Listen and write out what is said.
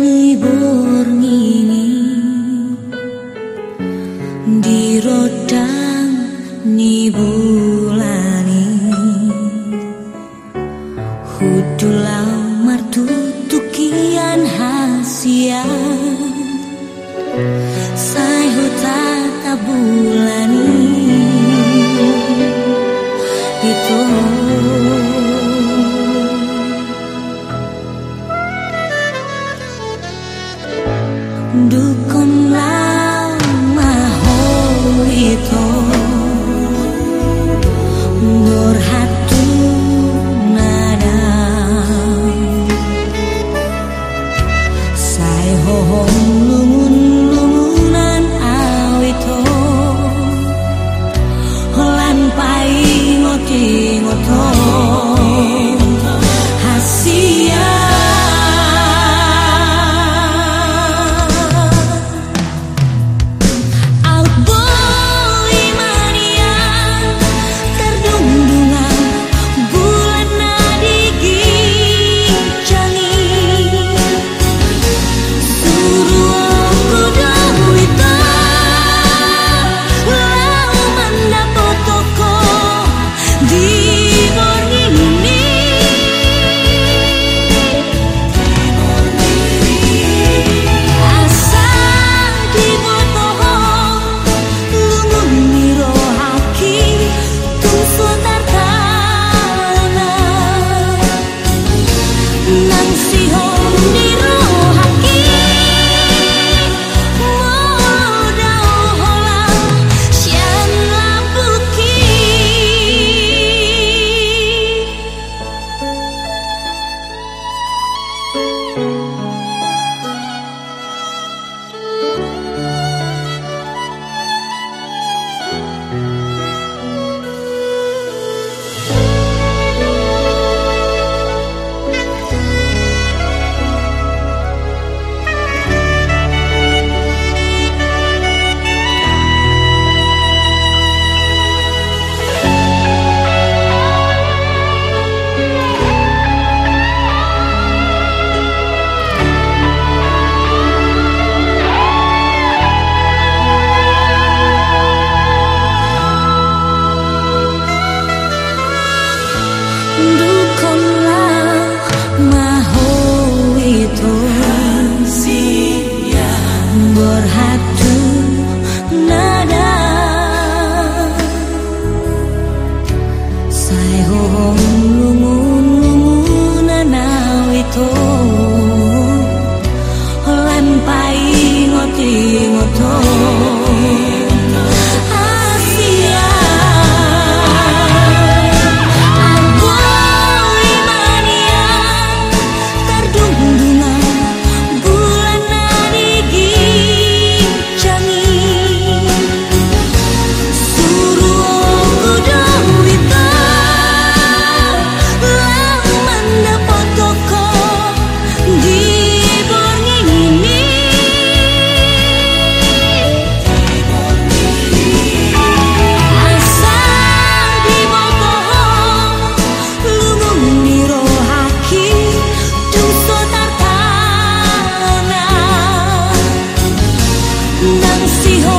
libur ini. Di rodang nibulani. Hudulau martutu kian hasia. Saya hutata bulan Noon lang mahulit 彩虹红如梦，如梦难为透。can see.